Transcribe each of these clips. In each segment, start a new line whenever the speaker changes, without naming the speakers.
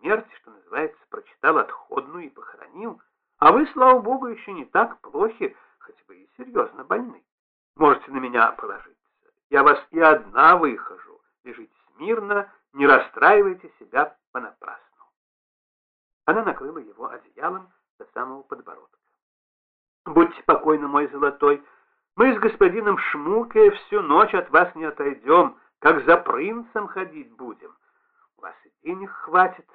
смерти, что называется, прочитал отходную и похоронил, а вы, слава богу, еще не так плохи, хоть бы и серьезно больны. Можете на меня положиться. Я вас и одна выхожу. Лежите смирно, не расстраивайте себя понапрасну. Она накрыла его одеялом до самого подбородка. Будьте покойны, мой золотой, мы с господином Шмуке всю ночь от вас не отойдем, как за принцем ходить будем. У вас и денег хватит,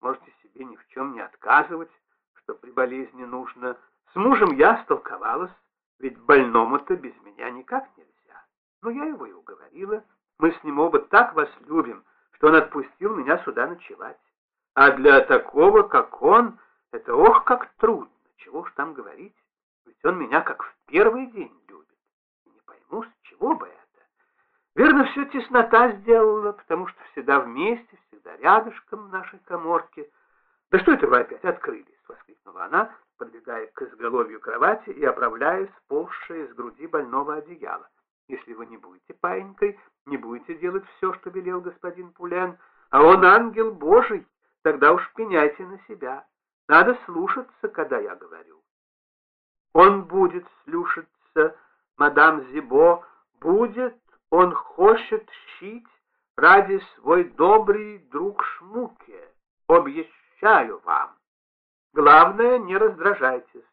можете себе ни в чем не отказывать, что при болезни нужно. С мужем я столковалась, ведь больному-то без меня никак нельзя. Но я его и уговорила. Мы с ним оба так вас любим, что он отпустил меня сюда ночевать. А для такого, как он, это ох, как трудно. Чего ж там говорить? Ведь он меня как в первый день любит. Не пойму, с чего бы это. Верно, все теснота сделала, потому что всегда вместе, рядышком в нашей коморке. «Да что это вы опять открылись?» — воскликнула она, подбегая к изголовью кровати и оправляя сползшее с груди больного одеяла. «Если вы не будете паинькой, не будете делать все, что велел господин Пулен, а он ангел Божий, тогда уж пеняйте на себя. Надо слушаться, когда я говорю». «Он будет слушаться, мадам Зибо, будет, он хочет щить ради свой добрый друг Шмуке. Обещаю вам. Главное, не раздражайтесь.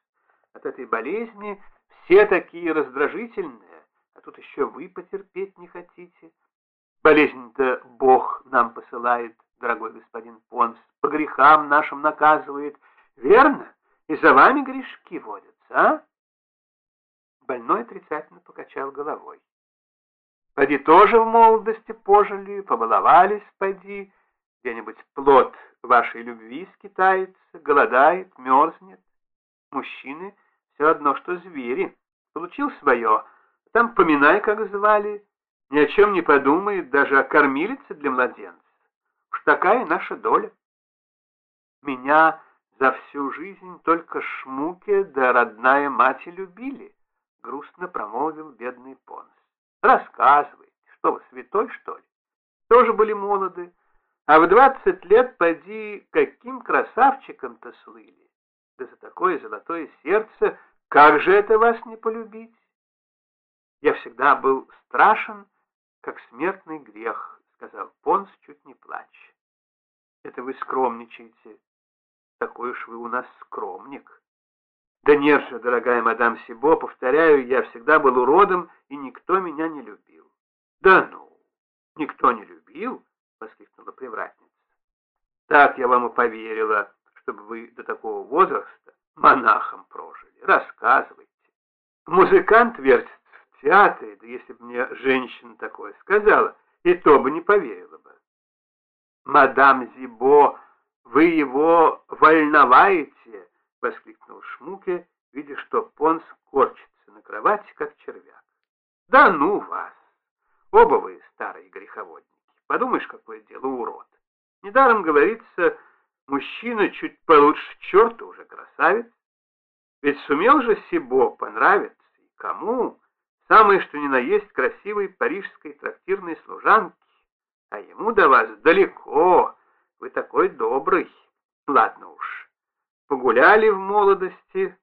От этой болезни все такие раздражительные, а тут еще вы потерпеть не хотите. Болезнь-то Бог нам посылает, дорогой господин Понс, по грехам нашим наказывает. Верно? И за вами грешки водятся, а? Больной отрицательно покачал головой. Поди тоже в молодости пожили, побаловались, поди. Где-нибудь плод вашей любви скитается, голодает, мерзнет. Мужчины все одно, что звери. Получил свое, там поминай, как звали. Ни о чем не подумает, даже о кормилице для младенца. Уж такая наша доля. Меня за всю жизнь только шмуки да родная мать любили, грустно промолвил бедный Понс. Рассказывайте, что вы, святой, что ли? Тоже были молоды, а в двадцать лет, поди, каким красавчиком-то слыли. Да за такое золотое сердце, как же это вас не полюбить? Я всегда был страшен, как смертный грех, сказал Понс, чуть не плача. Это вы скромничаете. Такой уж вы у нас скромник. Да нет же, дорогая мадам Сибо, повторяю, я всегда был уродом, и никто меня не любил. Да ну, никто не любил? Воскликнула привратница. Так я вам и поверила, чтобы вы до такого возраста монахом прожили. Рассказывайте. Музыкант вертится в театре, да если бы мне женщина такое сказала, и то бы не поверила бы. Мадам Зибо, вы его вольноваете, — воскликнул Шмуке, видя, что Понс корчится на кровати, как червяк. «Да ну вас! Оба вы старые греховодники. Подумаешь, какое дело урод. Недаром говорится, мужчина чуть получше черта уже красавец. Ведь сумел же Сибо понравиться и кому? Самое, что ни на есть красивой парижской трактирной служанки. А ему до вас далеко. Вы такой добрый. Ладно уж, погуляли в молодости,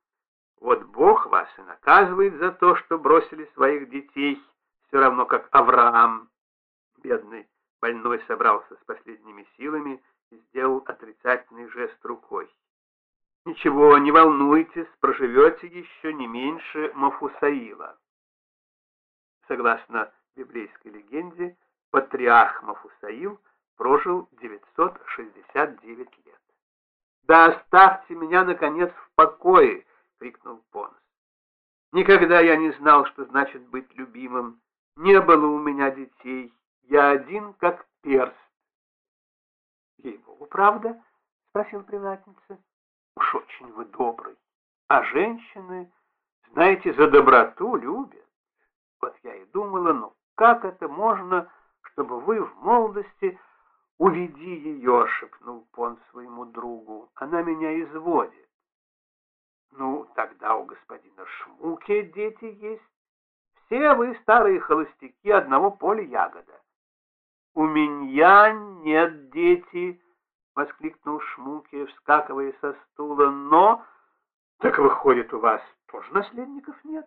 вот Бог вас и наказывает за то, что бросили своих детей, все равно как Авраам. Бедный больной собрался с последними силами и сделал отрицательный жест рукой. Ничего, не волнуйтесь, проживете еще не меньше Мафусаила. Согласно библейской легенде, патриарх Мафусаил прожил 969 лет. «Да оставьте меня, наконец, в покое!» — крикнул Понс. «Никогда я не знал, что значит быть любимым. Не было у меня детей. Я один, как перст». «Ей-богу, правда?» — спросил привратница. «Уж очень вы добрый. А женщины, знаете, за доброту любят. Вот я и думала, ну как это можно, чтобы вы в молодости «Уведи ее!» — шепнул Пон своему другу. «Она меня изводит». «Ну, тогда у господина Шмуке дети есть. Все вы, старые холостяки, одного поля ягода». «У меня нет дети», — воскликнул Шмуки, вскакивая со стула. «Но...» «Так выходит, у вас тоже наследников нет?»